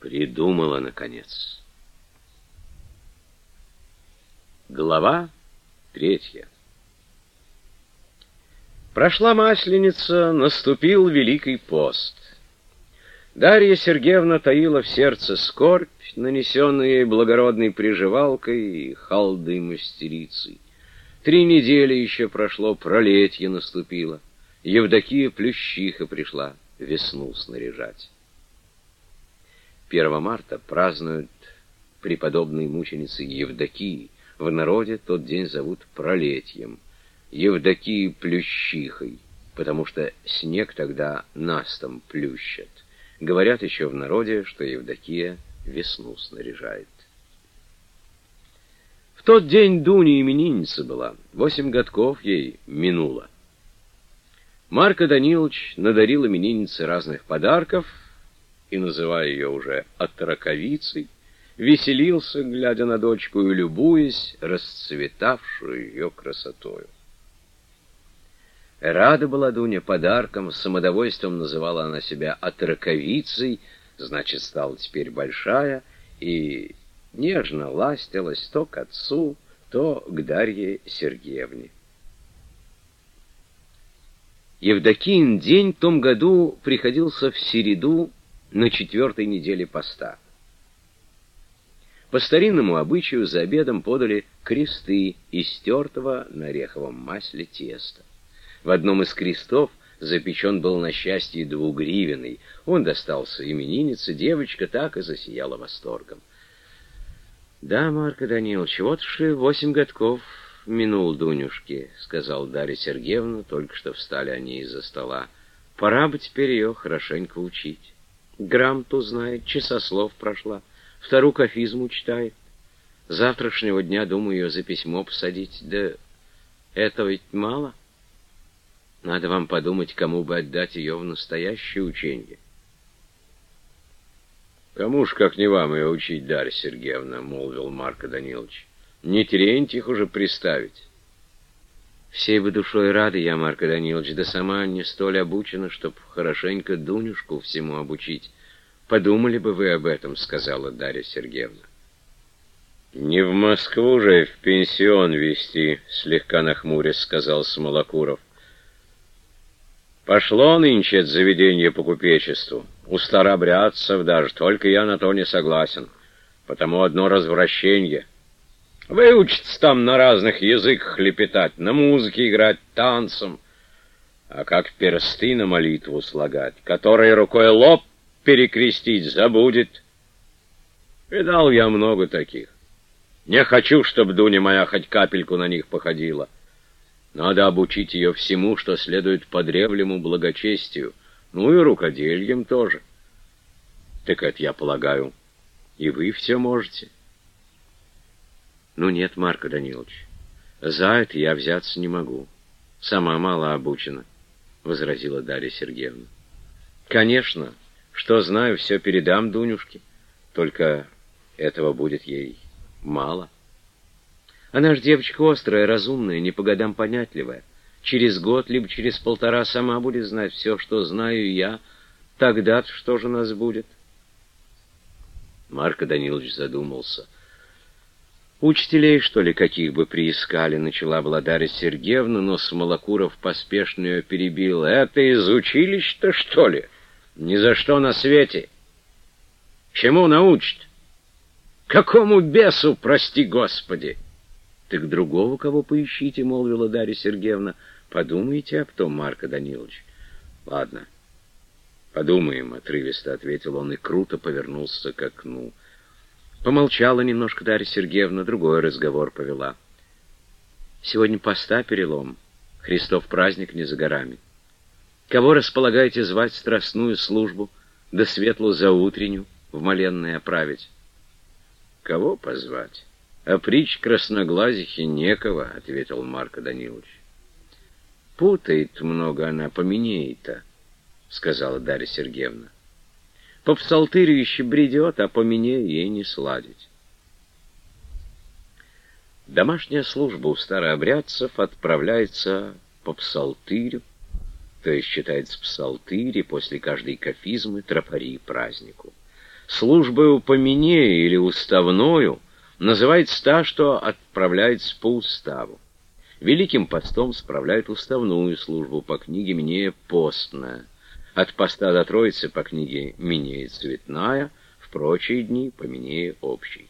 Придумала, наконец. Глава третья. Прошла Масленица, наступил Великий пост. Дарья Сергеевна таила в сердце скорбь, нанесенную ей благородной приживалкой и халдой мастерицей. Три недели еще прошло, пролетье наступило. Евдокия Плющиха пришла весну снаряжать. 1 марта празднуют преподобной мученицы Евдокии. В народе тот день зовут Пролетьем. Евдокии Плющихой, потому что снег тогда настом плющат. Говорят еще в народе, что Евдокия весну снаряжает. В тот день Дуня именинница была, восемь годков ей минуло. Марко Данилович надарил имениннице разных подарков и, называя ее уже отраковицей, веселился, глядя на дочку и любуясь расцветавшую ее красотою. Рада была Дуня подарком, с самодовольством называла она себя отраковицей, значит, стала теперь большая, и нежно ластилась то к отцу, то к Дарье Сергеевне. Евдокиин день в том году приходился в середу на четвертой неделе поста. По старинному обычаю за обедом подали кресты из стертого на ореховом масле теста. В одном из крестов запечен был на счастье двугривенный. Он достался имениннице, девочка так и засияла восторгом. «Да, Марко Данилович, вот ж и восемь годков минул Дунюшки», — сказал Дарья Сергеевна, только что встали они из-за стола. «Пора бы теперь ее хорошенько учить. Грамоту знает, часослов прошла, вторую кафизму читает. Завтрашнего дня, думаю, ее за письмо посадить. Да этого ведь мало». Надо вам подумать, кому бы отдать ее в настоящее учение. «Кому ж, как не вам, ее учить, Дарья Сергеевна?» — молвил Марко Данилович. «Не Терентьих уже приставить». «Всей бы душой рады я, Марко Данилович, да сама не столь обучена, чтоб хорошенько Дунюшку всему обучить. Подумали бы вы об этом», — сказала Дарья Сергеевна. «Не в Москву же в пенсион вести», — слегка нахмурясь сказал Смолокуров. Пошло нынче заведение по купечеству. У старобрядцев даже, только я на то не согласен. Потому одно развращение. Выучиться там на разных языках лепетать, на музыке играть, танцем. А как персты на молитву слагать, которой рукой лоб перекрестить забудет. Видал я много таких. Не хочу, чтобы Дуня моя хоть капельку на них походила. Надо обучить ее всему, что следует по древнему благочестию, ну и рукодельем тоже. Так это, я полагаю, и вы все можете. Ну нет, Марко Данилович, за это я взяться не могу. Сама мало обучена, — возразила Дарья Сергеевна. Конечно, что знаю, все передам Дунюшке, только этого будет ей мало. — она ж девочка острая, разумная, не по годам понятливая. Через год, либо через полтора сама будет знать все, что знаю я. Тогда-то что же нас будет? Марко Данилович задумался. Учителей, что ли, каких бы приискали, начала была Дарья Сергеевна, но Смолокуров поспешно ее перебил. Это из училища-то, что ли? Ни за что на свете. Чему научат? Какому бесу, прости Господи? «Так другого кого поищите», — молвила Дарья Сергеевна. «Подумайте об том, Марко Данилович». «Ладно, подумаем», — отрывисто ответил он и круто повернулся к окну. Помолчала немножко Дарья Сергеевна, другой разговор повела. «Сегодня поста перелом. Христов праздник не за горами. Кого располагаете звать страстную службу, да светлую заутреннюю в моленное оправить?» «Кого позвать?» «А притч красноглазихи некого», — ответил Марко Данилович. «Путает много она, поменей-то», — сказала Дарья Сергеевна. «По псалтырю еще бредет, а поменей ей не сладить». Домашняя служба у старообрядцев отправляется по псалтырю, то есть читается псалтыри после каждой кафизмы тропари празднику. Службою по Минее или уставною называется та, что отправляется по уставу. Великим постом справляют уставную службу по книге Минея постная. От поста до Троицы по книге Минея цветная, в прочие дни по Минея общей.